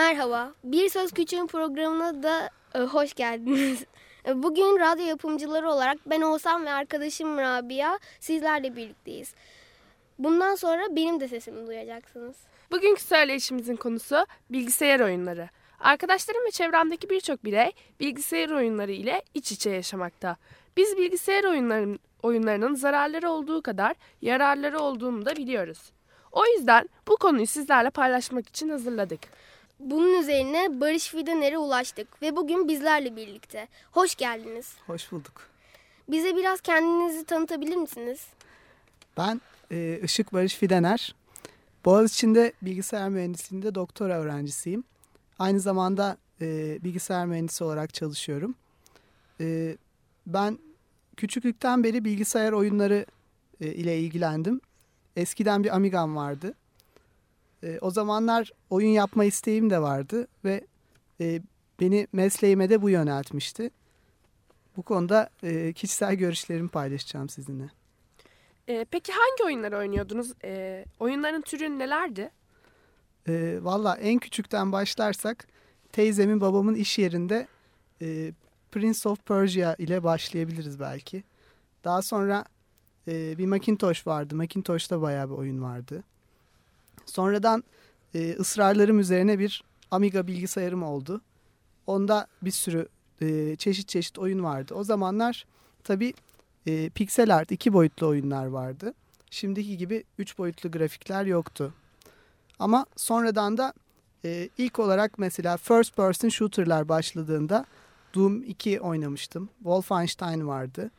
Merhaba, Bir Söz Küçüğün programına da e, hoş geldiniz. E, bugün radyo yapımcıları olarak ben Oğuzhan ve arkadaşım Rabia sizlerle birlikteyiz. Bundan sonra benim de sesimi duyacaksınız. Bugünkü söyleşimizin konusu bilgisayar oyunları. Arkadaşlarım ve çevremdeki birçok birey bilgisayar oyunları ile iç içe yaşamakta. Biz bilgisayar oyunların, oyunlarının zararları olduğu kadar yararları olduğunu da biliyoruz. O yüzden bu konuyu sizlerle paylaşmak için hazırladık. Bunun üzerine Barış Fidener'e ulaştık ve bugün bizlerle birlikte. Hoş geldiniz. Hoş bulduk. Bize biraz kendinizi tanıtabilir misiniz? Ben e, Işık Barış Fidener. Boğaziçi'nde bilgisayar mühendisliğinde doktora öğrencisiyim. Aynı zamanda e, bilgisayar mühendisi olarak çalışıyorum. E, ben küçüklükten beri bilgisayar oyunları e, ile ilgilendim. Eskiden bir Amiga'm vardı. E, o zamanlar oyun yapma isteğim de vardı ve e, beni mesleğime de bu yöneltmişti. Bu konuda e, kişisel görüşlerimi paylaşacağım sizinle. Ee, peki hangi oyunları oynuyordunuz? Ee, oyunların türü nelerdi? E, Valla en küçükten başlarsak teyzemin babamın iş yerinde e, Prince of Persia ile başlayabiliriz belki. Daha sonra e, bir Macintosh vardı. Macintosh'ta bayağı bir oyun vardı. Sonradan e, ısrarlarım üzerine bir Amiga bilgisayarım oldu. Onda bir sürü e, çeşit çeşit oyun vardı. O zamanlar tabii e, pixel art iki boyutlu oyunlar vardı. Şimdiki gibi üç boyutlu grafikler yoktu. Ama sonradan da e, ilk olarak mesela first person shooter'lar başladığında Doom 2 oynamıştım. Wolfenstein vardı.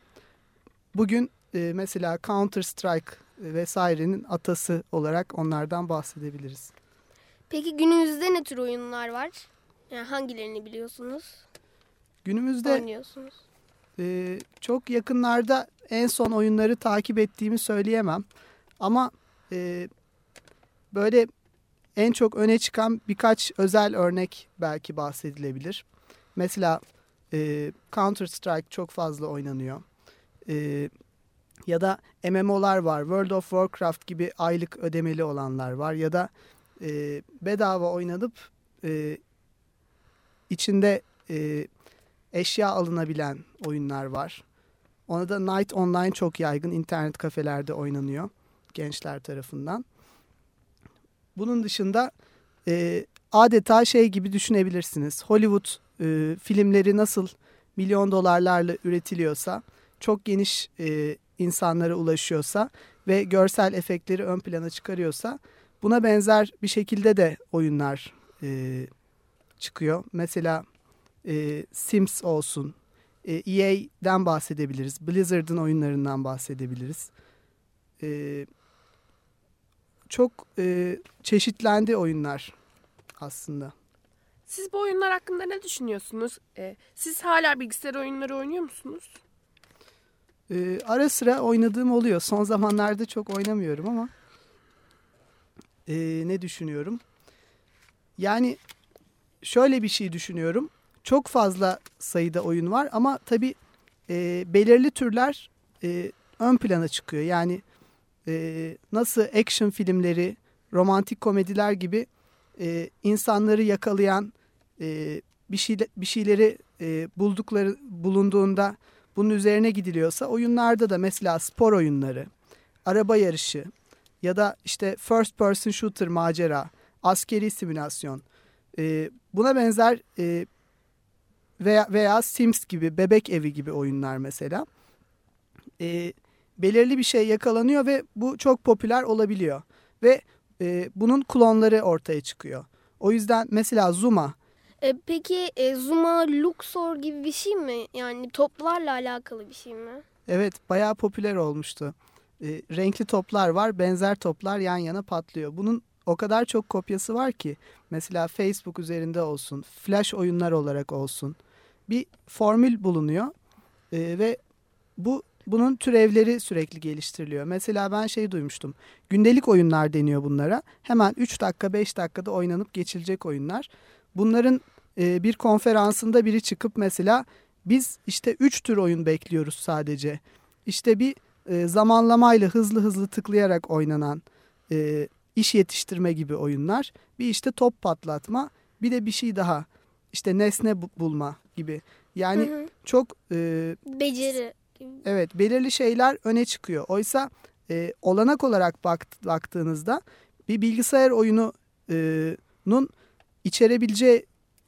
Bugün e, mesela Counter Strike vesairenin atası olarak onlardan bahsedebiliriz. Peki günümüzde ne tür oyunlar var? Yani hangilerini biliyorsunuz? Günümüzde Oynuyorsunuz. e, çok yakınlarda en son oyunları takip ettiğimi söyleyemem. Ama e, böyle en çok öne çıkan birkaç özel örnek belki bahsedilebilir. Mesela e, Counter Strike çok fazla oynanıyor. E, ya da MMO'lar var. World of Warcraft gibi aylık ödemeli olanlar var. Ya da e, bedava oynanıp e, içinde e, eşya alınabilen oyunlar var. Ona da Night Online çok yaygın. internet kafelerde oynanıyor gençler tarafından. Bunun dışında e, adeta şey gibi düşünebilirsiniz. Hollywood e, filmleri nasıl milyon dolarlarla üretiliyorsa, çok geniş e, insanlara ulaşıyorsa ve görsel efektleri ön plana çıkarıyorsa buna benzer bir şekilde de oyunlar e, çıkıyor. Mesela e, Sims olsun, e, EA'den bahsedebiliriz, Blizzard'ın oyunlarından bahsedebiliriz. E, çok e, çeşitlendi oyunlar aslında. Siz bu oyunlar hakkında ne düşünüyorsunuz? Ee, siz hala bilgisayar oyunları oynuyor musunuz? Ee, ara sıra oynadığım oluyor. Son zamanlarda çok oynamıyorum ama ee, ne düşünüyorum? Yani şöyle bir şey düşünüyorum. Çok fazla sayıda oyun var ama tabii e, belirli türler e, ön plana çıkıyor. Yani e, nasıl action filmleri, romantik komediler gibi e, insanları yakalayan e, bir şey bir şeyleri e, buldukları bulunduğunda bunun üzerine gidiliyorsa oyunlarda da mesela spor oyunları, araba yarışı ya da işte first person shooter macera, askeri simülasyon e, buna benzer e, veya, veya Sims gibi bebek evi gibi oyunlar mesela e, belirli bir şey yakalanıyor ve bu çok popüler olabiliyor ve e, bunun klonları ortaya çıkıyor. O yüzden mesela Zuma E, peki e, Zuma, Luxor gibi bir şey mi? Yani toplarla alakalı bir şey mi? Evet bayağı popüler olmuştu. E, renkli toplar var benzer toplar yan yana patlıyor. Bunun o kadar çok kopyası var ki mesela Facebook üzerinde olsun flash oyunlar olarak olsun bir formül bulunuyor ve bu bunun türevleri sürekli geliştiriliyor. Mesela ben şey duymuştum gündelik oyunlar deniyor bunlara hemen 3 dakika 5 dakikada oynanıp geçilecek oyunlar. Bunların e, bir konferansında biri çıkıp mesela biz işte 3 tür oyun bekliyoruz sadece. İşte bir e, zamanlamayla hızlı hızlı tıklayarak oynanan e, iş yetiştirme gibi oyunlar. Bir işte top patlatma, bir de bir şey daha işte nesne bu- bulma gibi. Yani Hı hı. çok e, Beceri. evet belirli şeyler öne çıkıyor. Oysa e, olanak olarak bakt, baktığınızda bir bilgisayar oyununun içerebileceği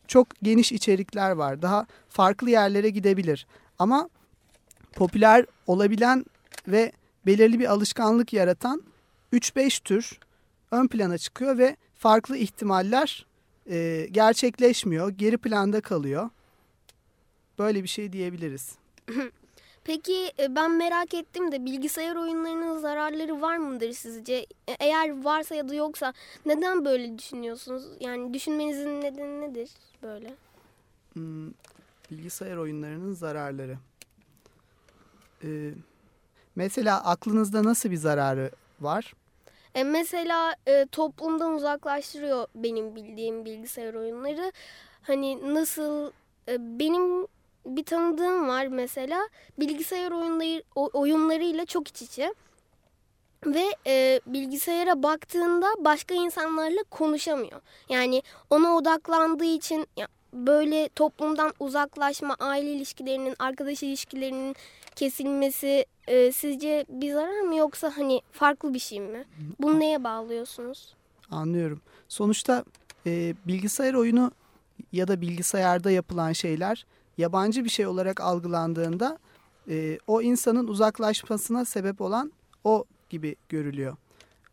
çok geniş içerikler var. Daha farklı yerlere gidebilir. Ama popüler olabilen ve belirli bir alışkanlık yaratan 3-5 tür ön plana çıkıyor ve farklı ihtimaller e, gerçekleşmiyor. Geri planda kalıyor. Böyle bir şey diyebiliriz. Peki e, ben merak ettim de bilgisayar oyunlarının zararları var mıdır sizce? E, Eğer varsa ya da yoksa neden böyle düşünüyorsunuz? Yani düşünmenizin nedeni nedir böyle? Hmm, bilgisayar oyunlarının zararları. Ee, mesela aklınızda nasıl bir zararı var? E, mesela e, toplumdan uzaklaştırıyor benim bildiğim bilgisayar oyunları. Hani nasıl e, benim bir tanıdığım var mesela bilgisayar oyunları oyunlarıyla çok iç içe. Ve e, bilgisayara baktığında başka insanlarla konuşamıyor. Yani ona odaklandığı için ya, böyle toplumdan uzaklaşma, aile ilişkilerinin, arkadaş ilişkilerinin kesilmesi e, sizce bir zarar mı yoksa hani farklı bir şey mi? Bunu neye bağlıyorsunuz? Anlıyorum. Sonuçta e, bilgisayar oyunu ya da bilgisayarda yapılan şeyler yabancı bir şey olarak algılandığında e, o insanın uzaklaşmasına sebep olan o gibi görülüyor.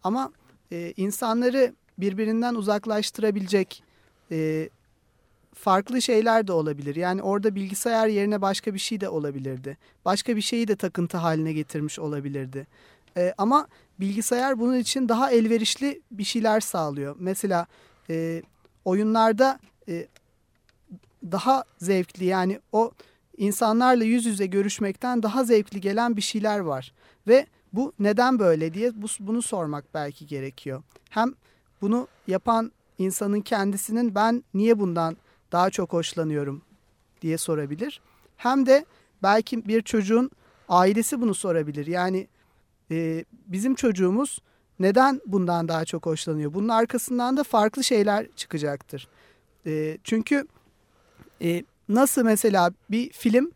Ama e, insanları birbirinden uzaklaştırabilecek e, farklı şeyler de olabilir. Yani orada bilgisayar yerine başka bir şey de olabilirdi. Başka bir şeyi de takıntı haline getirmiş olabilirdi. E, ama bilgisayar bunun için daha elverişli bir şeyler sağlıyor. Mesela e, oyunlarda e, daha zevkli yani o insanlarla yüz yüze görüşmekten daha zevkli gelen bir şeyler var. Ve bu neden böyle diye bu, bunu sormak belki gerekiyor. Hem bunu yapan insanın kendisinin ben niye bundan daha çok hoşlanıyorum diye sorabilir. Hem de belki bir çocuğun ailesi bunu sorabilir. Yani e, bizim çocuğumuz neden bundan daha çok hoşlanıyor? Bunun arkasından da farklı şeyler çıkacaktır. E, çünkü e, nasıl mesela bir film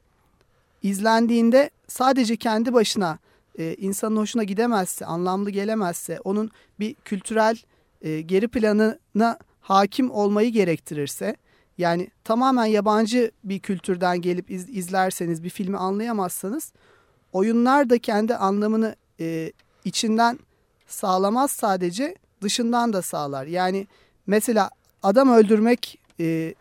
izlendiğinde sadece kendi başına e, insanın hoşuna gidemezse, anlamlı gelemezse, onun bir kültürel e, geri planına hakim olmayı gerektirirse, yani tamamen yabancı bir kültürden gelip iz, izlerseniz bir filmi anlayamazsanız, oyunlar da kendi anlamını e, içinden sağlamaz sadece dışından da sağlar. Yani mesela adam öldürmek e,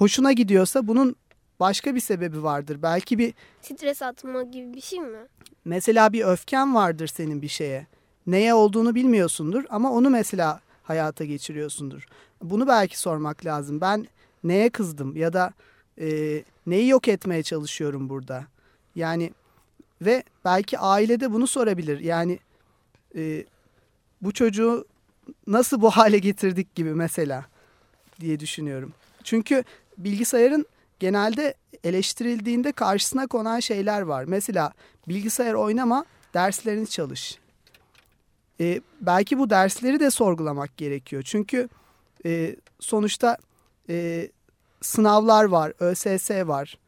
hoşuna gidiyorsa bunun başka bir sebebi vardır. Belki bir Stres atma gibi bir şey mi? mesela bir öfken vardır senin bir şeye. Neye olduğunu bilmiyorsundur ama onu mesela hayata geçiriyorsundur. Bunu belki sormak lazım. Ben neye kızdım ya da e, neyi yok etmeye çalışıyorum burada? Yani ve belki ailede bunu sorabilir. Yani e, bu çocuğu nasıl bu hale getirdik gibi mesela diye düşünüyorum. Çünkü bilgisayarın genelde eleştirildiğinde karşısına konan şeyler var. Mesela bilgisayar oynama, derslerini çalış. E, belki bu dersleri de sorgulamak gerekiyor. Çünkü e, sonuçta e, sınavlar var, ÖSS var.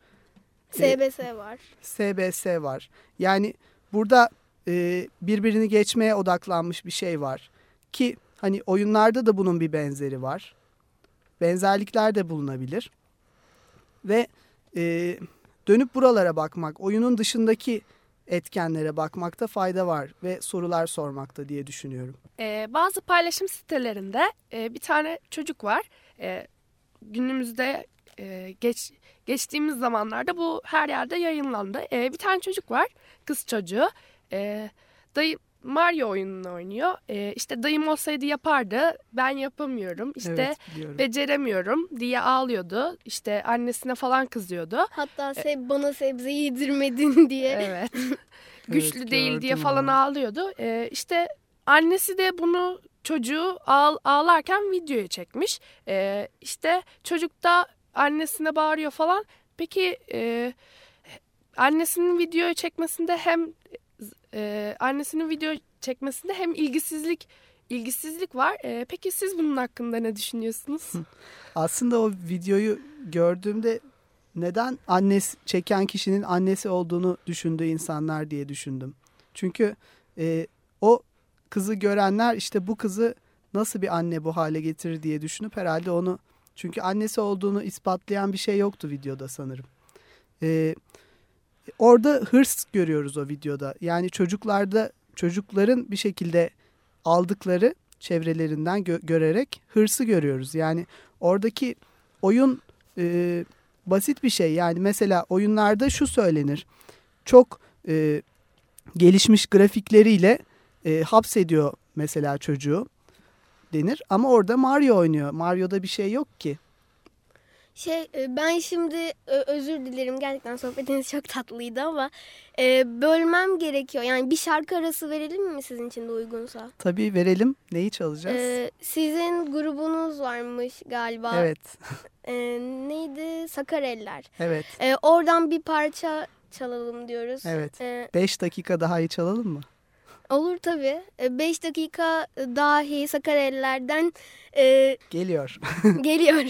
SBS var. SBS var. Yani burada e, birbirini geçmeye odaklanmış bir şey var. Ki hani oyunlarda da bunun bir benzeri var. Benzerlikler de bulunabilir. Ve e, dönüp buralara bakmak, oyunun dışındaki etkenlere bakmakta fayda var ve sorular sormakta diye düşünüyorum. Ee, bazı paylaşım sitelerinde e, bir tane çocuk var. E, günümüzde e, geç geçtiğimiz zamanlarda bu her yerde yayınlandı. E, bir tane çocuk var, kız çocuğu. E, dayı Mario oyununu oynuyor. E, işte dayım olsaydı yapardı, ben yapamıyorum. İşte evet, beceremiyorum diye ağlıyordu. İşte annesine falan kızıyordu. Hatta se- bana sebze yedirmedin diye. Evet. Güçlü Evet, değil diye gördüm falan onu. ağlıyordu. Ee, işte annesi de bunu çocuğu ağ, ağlarken videoya çekmiş. Ee, işte çocuk da annesine bağırıyor falan. Peki e, annesinin videoya çekmesinde hem e, annesinin video çekmesinde hem ilgisizlik ilgisizlik var. E, peki siz bunun hakkında ne düşünüyorsunuz? Aslında o videoyu gördüğümde neden annesi çeken kişinin annesi olduğunu düşündüğü insanlar diye düşündüm. Çünkü e, o kızı görenler işte bu kızı nasıl bir anne bu hale getirir diye düşünüp herhalde onu çünkü annesi olduğunu ispatlayan bir şey yoktu videoda sanırım. E, orada hırs görüyoruz o videoda. Yani çocuklarda çocukların bir şekilde aldıkları çevrelerinden gö- görerek hırsı görüyoruz. Yani oradaki oyun e, basit bir şey. Yani mesela oyunlarda şu söylenir. Çok e, gelişmiş grafikleriyle e, hapsediyor mesela çocuğu denir. Ama orada Mario oynuyor. Mario'da bir şey yok ki. Şey e, ben şimdi e, özür dilerim gerçekten sohbetiniz çok tatlıydı ama e, bölmem gerekiyor. Yani bir şarkı arası verelim mi sizin için de uygunsa? Tabii verelim. Neyi çalacağız? E, sizin grubunuz varmış galiba. evet. E, neydi? Sakareller. Evet. E, oradan bir parça çalalım diyoruz. Evet. E, 5 dakika daha iyi çalalım mı? olur tabii. 5 dakika dahi Sakarellerden e, Geliyor. geliyor.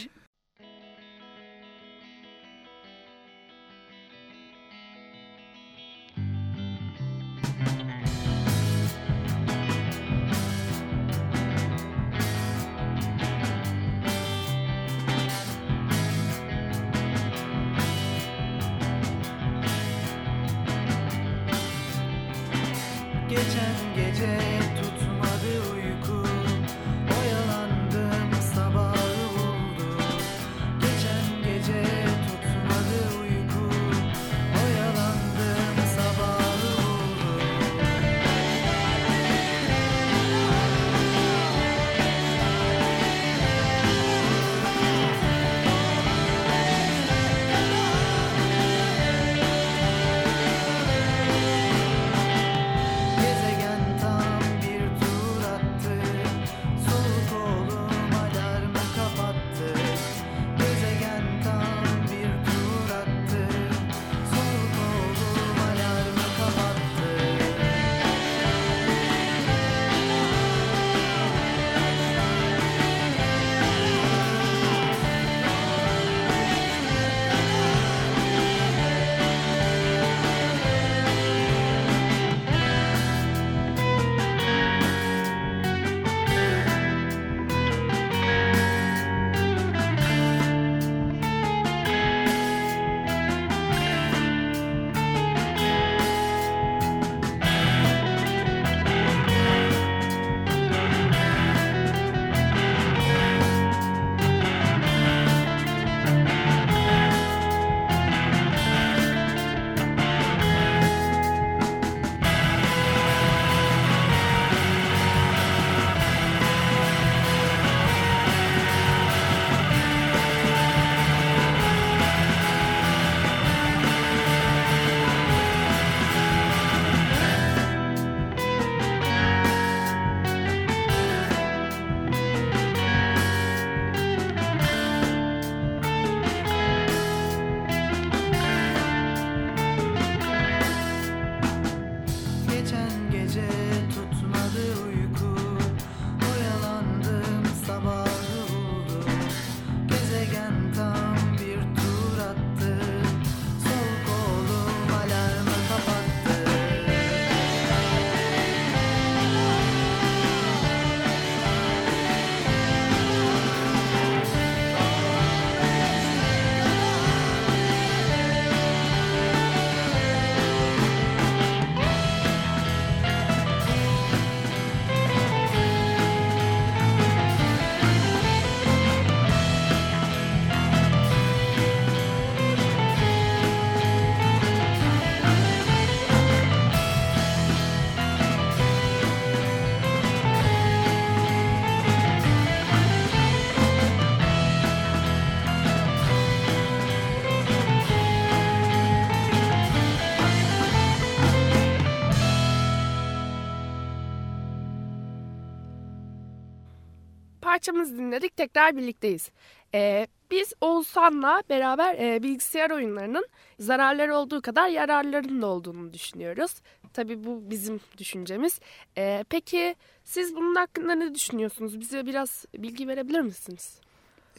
Parçamızı dinledik. Tekrar birlikteyiz. Ee, biz Oğuzhan'la beraber e, bilgisayar oyunlarının zararları olduğu kadar yararlarının da olduğunu düşünüyoruz. Tabii bu bizim düşüncemiz. Ee, peki siz bunun hakkında ne düşünüyorsunuz? Bize biraz bilgi verebilir misiniz?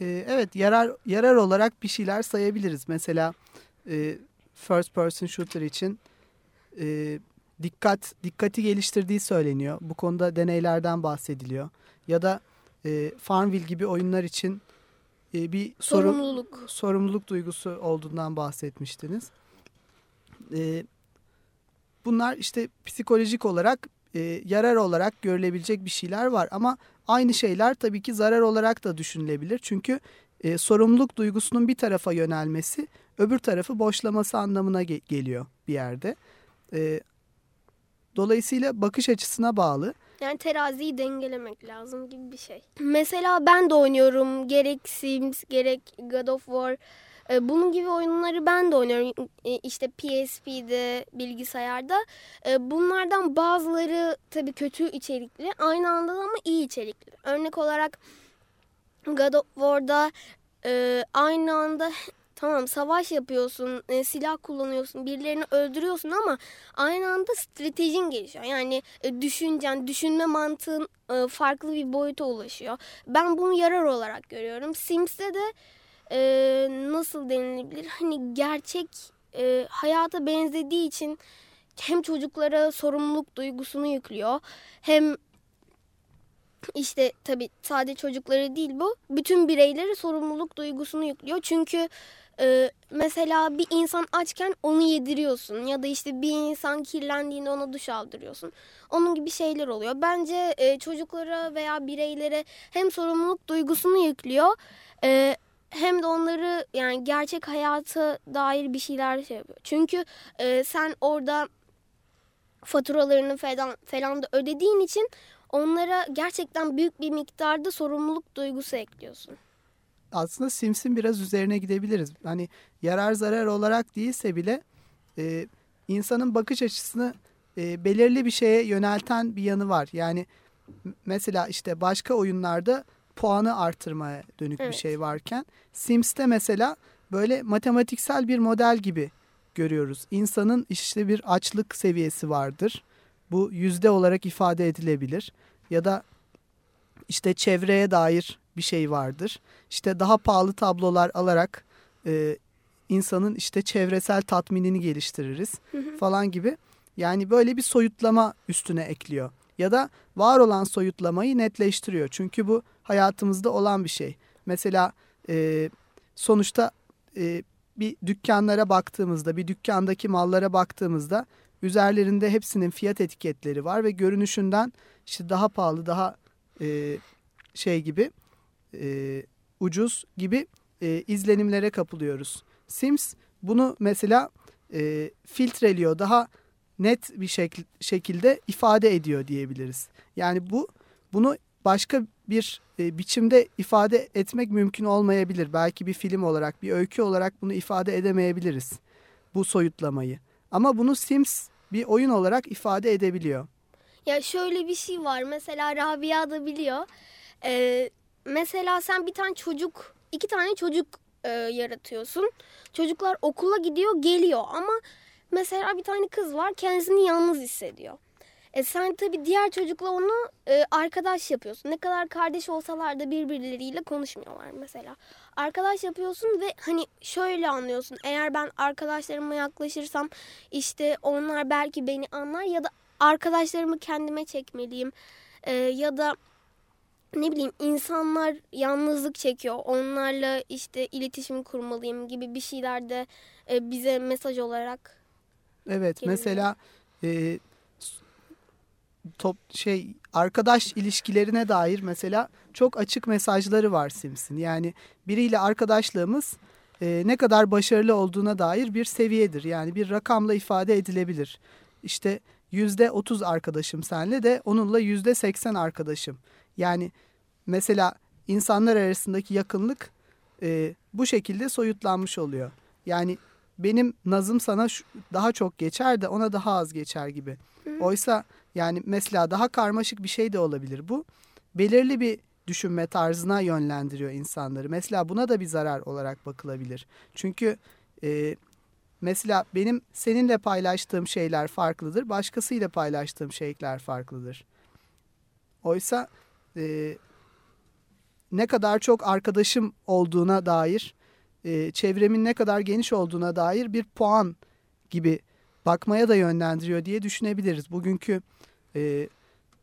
Ee, evet yarar yarar olarak bir şeyler sayabiliriz. Mesela e, first person shooter için e, dikkat dikkati geliştirdiği söyleniyor. Bu konuda deneylerden bahsediliyor. Ya da e, Farmville gibi oyunlar için e, bir Sorumluluk. sorumluluk duygusu olduğundan bahsetmiştiniz. E, bunlar işte psikolojik olarak e, yarar olarak görülebilecek bir şeyler var ama aynı şeyler tabii ki zarar olarak da düşünülebilir. Çünkü e, sorumluluk duygusunun bir tarafa yönelmesi öbür tarafı boşlaması anlamına ge- geliyor bir yerde. E, dolayısıyla bakış açısına bağlı. Yani teraziyi dengelemek lazım gibi bir şey. Mesela ben de oynuyorum. Gerek Sims gerek God of War. E, Bunun gibi oyunları ben de oynuyorum. İşte PSP'de, bilgisayarda. E, Bunlardan bazıları tabii kötü içerikli. Aynı anda da ama iyi içerikli. Örnek olarak God of War'da e, aynı anda tamam savaş yapıyorsun, e, silah kullanıyorsun, birilerini öldürüyorsun ama aynı anda stratejin gelişiyor. Yani e, düşüncen, düşünme mantığın e, farklı bir boyuta ulaşıyor. Ben bunu yarar olarak görüyorum. Sims'te de e, nasıl denilebilir? Hani gerçek e, hayata benzediği için hem çocuklara sorumluluk duygusunu yüklüyor hem işte tabii sadece çocukları değil bu. Bütün bireylere sorumluluk duygusunu yüklüyor. Çünkü e, mesela bir insan açken onu yediriyorsun ya da işte bir insan kirlendiğinde ona duş aldırıyorsun. Onun gibi şeyler oluyor. Bence e, çocuklara veya bireylere hem sorumluluk duygusunu yüklüyor e, hem de onları yani gerçek hayata dair bir şeyler şey yapıyor. Çünkü e, sen orada faturalarını falan, falan da ödediğin için onlara gerçekten büyük bir miktarda sorumluluk duygusu ekliyorsun. Aslında Sims'in biraz üzerine gidebiliriz. Hani yarar zarar olarak değilse bile e, insanın bakış açısını e, belirli bir şeye yönelten bir yanı var. Yani mesela işte başka oyunlarda puanı artırmaya dönük bir Evet. şey varken Sims'te mesela böyle matematiksel bir model gibi görüyoruz. İnsanın işte bir açlık seviyesi vardır. Bu yüzde olarak ifade edilebilir. Ya da işte çevreye dair bir şey vardır. İşte daha pahalı tablolar alarak e, insanın işte çevresel tatminini geliştiririz falan gibi. Yani böyle bir soyutlama üstüne ekliyor. Ya da var olan soyutlamayı netleştiriyor. Çünkü bu hayatımızda olan bir şey. Mesela e, sonuçta e, bir dükkanlara baktığımızda, bir dükkandaki mallara baktığımızda üzerlerinde hepsinin fiyat etiketleri var ve görünüşünden işte daha pahalı, daha e, şey gibi e, ucuz gibi e, izlenimlere kapılıyoruz. Sims bunu mesela e, filtreliyor, daha net bir şekil, şekilde ifade ediyor diyebiliriz. Yani bu bunu başka bir e, biçimde ifade etmek mümkün olmayabilir. Belki bir film olarak, bir öykü olarak bunu ifade edemeyebiliriz. Bu soyutlamayı. Ama bunu Sims bir oyun olarak ifade edebiliyor. Ya şöyle bir şey var. Mesela Rabia da biliyor. Ee, mesela sen bir tane çocuk, iki tane çocuk e, yaratıyorsun. Çocuklar okula gidiyor, geliyor ama mesela bir tane kız var kendisini yalnız hissediyor. E sen tabii diğer çocukla onu e, arkadaş yapıyorsun. Ne kadar kardeş olsalar da birbirleriyle konuşmuyorlar mesela. Arkadaş yapıyorsun ve hani şöyle anlıyorsun. Eğer ben arkadaşlarıma yaklaşırsam işte onlar belki beni anlar ya da arkadaşlarımı kendime çekmeliyim. E, ya da ne bileyim insanlar yalnızlık çekiyor. Onlarla işte iletişim kurmalıyım gibi bir şeyler de e, bize mesaj olarak Evet Kelime. mesela e, top şey arkadaş ilişkilerine dair mesela çok açık mesajları var Sims'in. Yani biriyle arkadaşlığımız e, ne kadar başarılı olduğuna dair bir seviyedir. Yani bir rakamla ifade edilebilir. İşte yüzde otuz arkadaşım senle de onunla yüzde seksen arkadaşım. Yani mesela insanlar arasındaki yakınlık e, bu şekilde soyutlanmış oluyor. Yani benim nazım sana şu- daha çok geçer de ona daha az geçer gibi. Oysa yani mesela daha karmaşık bir şey de olabilir bu. Belirli bir düşünme tarzına yönlendiriyor insanları. Mesela buna da bir zarar olarak bakılabilir. Çünkü e, mesela benim seninle paylaştığım şeyler farklıdır. Başkasıyla paylaştığım şeyler farklıdır. Oysa e, ne kadar çok arkadaşım olduğuna dair, e, çevremin ne kadar geniş olduğuna dair bir puan gibi bakmaya da yönlendiriyor diye düşünebiliriz. Bugünkü e,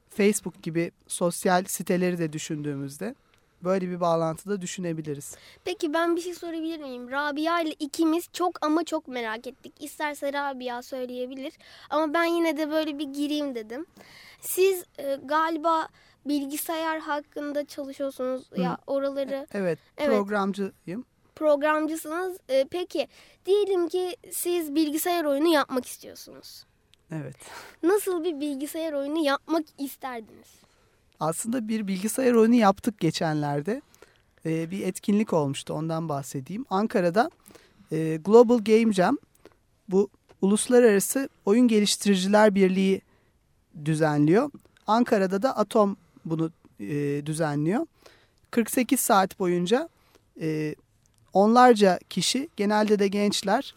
Facebook gibi sosyal siteleri de düşündüğümüzde böyle bir bağlantıda düşünebiliriz. Peki ben bir şey sorabilir miyim? Rabia ile ikimiz çok ama çok merak ettik. İsterse Rabia söyleyebilir. Ama ben yine de böyle bir gireyim dedim. Siz e, galiba bilgisayar hakkında çalışıyorsunuz. Ya oraları Evet, Evet. programcıyım. programcısınız. E, peki diyelim ki siz bilgisayar oyunu yapmak istiyorsunuz. Evet. Nasıl bir bilgisayar oyunu yapmak isterdiniz? Aslında bir bilgisayar oyunu yaptık geçenlerde. Ee, bir etkinlik olmuştu ondan bahsedeyim. Ankara'da e, Global Game Jam bu Uluslararası Oyun Geliştiriciler Birliği düzenliyor. Ankara'da da Atom bunu e, düzenliyor. 48 saat boyunca e, onlarca kişi genelde de gençler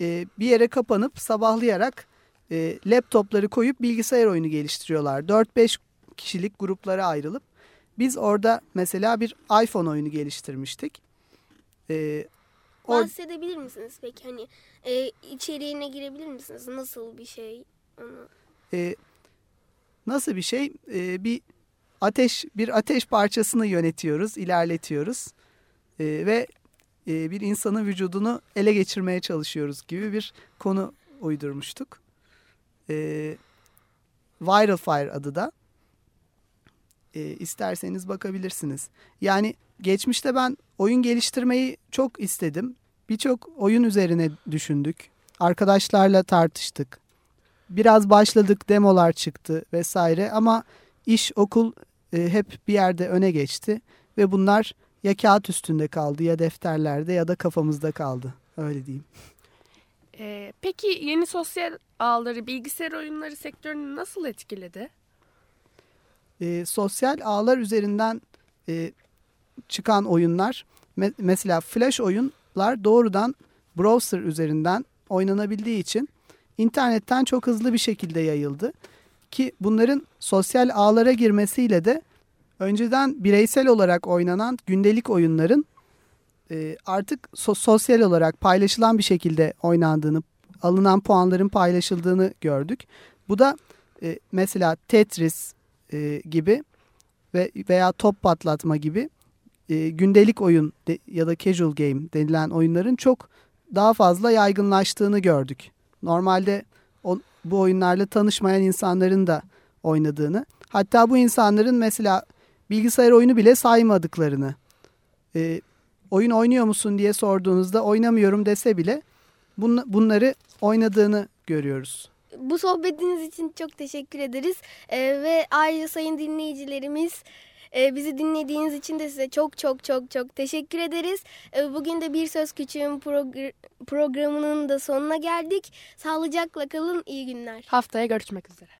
e, bir yere kapanıp sabahlayarak e, laptopları koyup bilgisayar oyunu geliştiriyorlar. 4-5 kişilik gruplara ayrılıp biz orada mesela bir iPhone oyunu geliştirmiştik. Ee, or- Bahsedebilir misiniz peki? Hani e, içeriğine girebilir misiniz? Nasıl bir şey? Onu... e, nasıl bir şey? Ee, bir ateş bir ateş parçasını yönetiyoruz, ilerletiyoruz Ee, ve e, bir insanın vücudunu ele geçirmeye çalışıyoruz gibi bir konu uydurmuştuk. Ee, Viral Fire adı da. Ee, isterseniz bakabilirsiniz. Yani geçmişte ben oyun geliştirmeyi çok istedim. Birçok oyun üzerine düşündük. Arkadaşlarla tartıştık. Biraz başladık, demolar çıktı vesaire ama iş, okul e, hep bir yerde öne geçti ve bunlar ya kağıt üstünde kaldı ya defterlerde ya da kafamızda kaldı. Öyle diyeyim. Ee, peki yeni sosyal ağları bilgisayar oyunları sektörünü nasıl etkiledi? E, sosyal ağlar üzerinden e, çıkan oyunlar me- mesela flash oyunlar doğrudan browser üzerinden oynanabildiği için internetten çok hızlı bir şekilde yayıldı. Ki bunların sosyal ağlara girmesiyle de önceden bireysel olarak oynanan gündelik oyunların e, artık so- sosyal olarak paylaşılan bir şekilde oynandığını, alınan puanların paylaşıldığını gördük. Bu da e, mesela Tetris e, gibi ve veya top patlatma gibi e, gündelik oyun de, ya da casual game denilen oyunların çok daha fazla yaygınlaştığını gördük. Normalde bu oyunlarla tanışmayan insanların da oynadığını, hatta bu insanların mesela bilgisayar oyunu bile saymadıklarını, e, oyun oynuyor musun diye sorduğunuzda oynamıyorum dese bile bun, bunları oynadığını görüyoruz. Bu sohbetiniz için çok teşekkür ederiz. Ee, ve ayrıca sayın dinleyicilerimiz e, bizi dinlediğiniz için de size çok çok çok çok teşekkür ederiz. Ee, bugün de Bir Söz Küçüğün progr- programının da sonuna geldik. Sağlıcakla kalın, iyi günler. Haftaya görüşmek üzere.